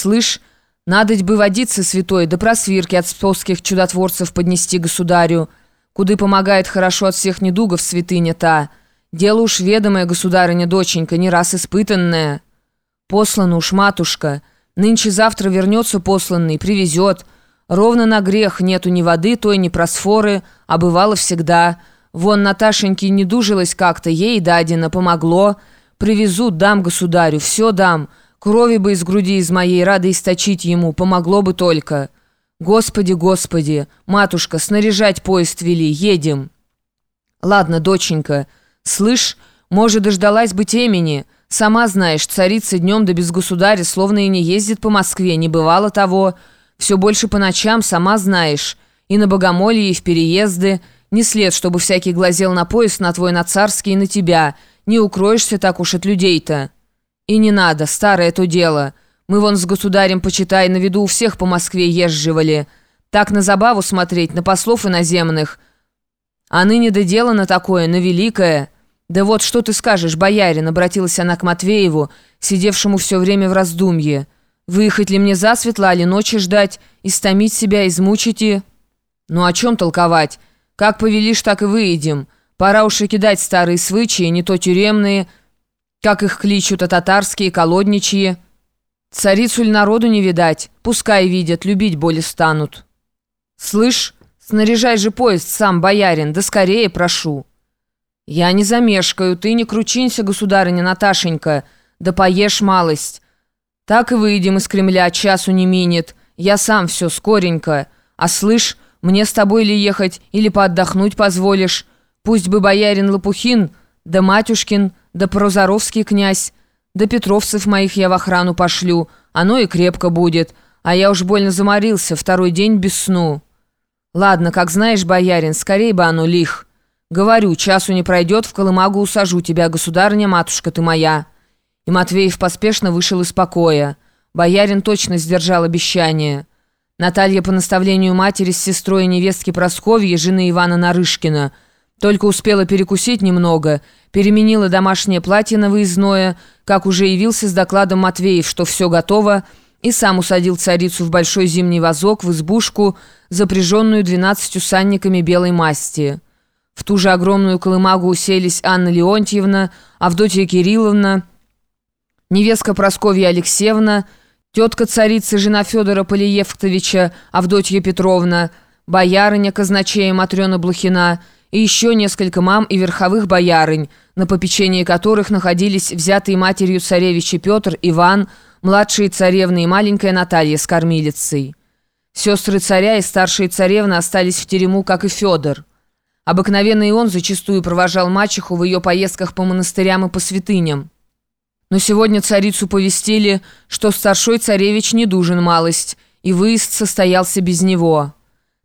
слышь, надоть бы водиться святой, да просвирки от псковских чудотворцев поднести государю, куды помогает хорошо от всех недугов святыня та. Дело уж ведомое, государыня-доченька, не раз испытанное. Послана уж матушка, нынче-завтра вернется посланный, привезет. Ровно на грех нету ни воды, той ни просфоры, а бывало всегда. Вон Наташеньке не дужилась как-то, ей дадено, помогло. Привезут, дам государю, все дам. Крови бы из груди из моей рады источить ему, помогло бы только. Господи, Господи, матушка, снаряжать поезд вели, едем. Ладно, доченька, слышь, может, дождалась бы темени. Сама знаешь, царица днем да без государя словно и не ездит по Москве, не бывало того. Все больше по ночам, сама знаешь. И на богомолье, и в переезды. Не след, чтобы всякий глазел на поезд на твой, на царский и на тебя. Не укроешься так уж от людей-то. И не надо, старое то дело. Мы вон с государем, почитай, на виду у всех по Москве езживали. Так на забаву смотреть, на послов иноземных. А ныне да дело на такое, на великое. Да вот что ты скажешь, боярин, обратилась она к Матвееву, сидевшему все время в раздумье. Выехать ли мне засветло, ли ночи ждать, истомить себя, измучить и... Ну о чем толковать? Как повелишь, так и выедем. Пора уж и кидать старые свычи, не то тюремные, как их кличут, а татарские, колодничьи. Царицу ль народу не видать, пускай видят, любить боли станут. Слышь, снаряжай же поезд сам, боярин, да скорее прошу. Я не замешкаю, ты не кручинься, государыня Наташенька, да поешь малость. Так и выйдем из Кремля, часу не минет. Я сам все скоренько. А слышь, мне с тобой ли ехать или поотдохнуть позволишь? Пусть бы боярин Лопухин, да Матюшкин, да Прозоровский князь, да Петровцев моих я в охрану пошлю, оно и крепко будет, а я уж больно заморился, второй день без сну. Ладно, как знаешь, боярин, скорей бы оно лих. Говорю, часу не пройдет, в Колымагу усажу тебя, государыня, матушка ты моя». И Матвеев поспешно вышел из покоя. Боярин точно сдержал обещание. Наталья по наставлению матери с сестрой и невестки Просковьи, жены Ивана Нарышкина, только успела перекусить немного, переменила домашнее платье на выездное, как уже явился с докладом Матвеев, что все готово, и сам усадил царицу в большой зимний вазок в избушку, запряженную двенадцатью санниками белой масти. В ту же огромную колымагу уселись Анна Леонтьевна, Авдотья Кирилловна, невестка Просковья Алексеевна, тетка царицы, жена Федора Полиевктовича, Авдотья Петровна, боярыня казначея Матрена Блохина и еще несколько мам и верховых боярынь, на попечении которых находились взятые матерью царевичи Петр, Иван, младшие царевны и маленькая Наталья с кормилицей. Сестры царя и старшие царевны остались в терему, как и Федор. Обыкновенно и он зачастую провожал мачеху в ее поездках по монастырям и по святыням. Но сегодня царицу повестили, что старшой царевич не дужен малость, и выезд состоялся без него.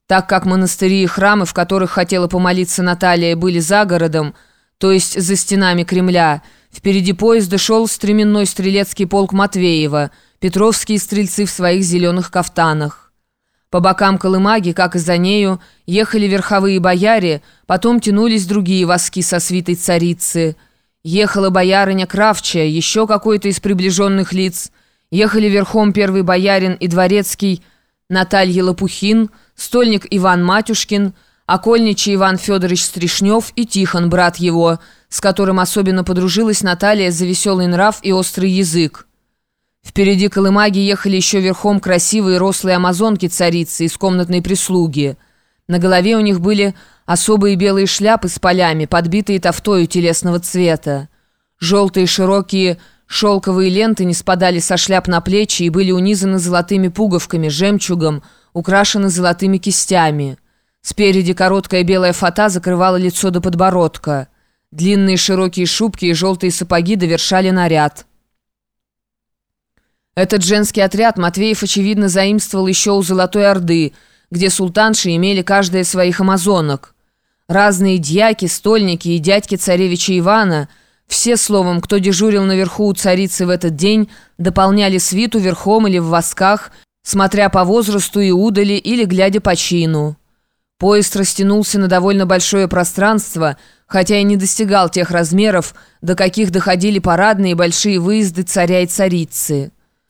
Так как монастыри и храмы, в которых хотела помолиться Наталья, были за городом, то есть за стенами Кремля, впереди поезда шел стременной стрелецкий полк Матвеева, петровские стрельцы в своих зеленых кафтанах. По бокам колымаги, как и за нею, ехали верховые бояре, потом тянулись другие воски со свитой царицы – Ехала боярыня Кравчая, еще какой-то из приближенных лиц. Ехали верхом первый боярин и дворецкий Наталья Лопухин, стольник Иван Матюшкин, окольничий Иван Федорович Стришнев и Тихон, брат его, с которым особенно подружилась Наталья за веселый нрав и острый язык. Впереди колымаги ехали еще верхом красивые рослые амазонки царицы из комнатной прислуги. На голове у них были особые белые шляпы с полями, подбитые тофтою телесного цвета. Желтые широкие шелковые ленты не спадали со шляп на плечи и были унизаны золотыми пуговками, жемчугом, украшены золотыми кистями. Спереди короткая белая фата закрывала лицо до подбородка. Длинные широкие шубки и желтые сапоги довершали наряд. Этот женский отряд Матвеев, очевидно, заимствовал еще у Золотой Орды, где султанши имели каждая своих амазонок. Разные дьяки, стольники и дядьки царевича Ивана, все, словом, кто дежурил наверху у царицы в этот день, дополняли свиту верхом или в восках, смотря по возрасту и удали или глядя по чину. Поезд растянулся на довольно большое пространство, хотя и не достигал тех размеров, до каких доходили парадные большие выезды царя и царицы.